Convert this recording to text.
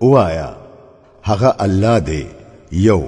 وایا هغه الله دی یو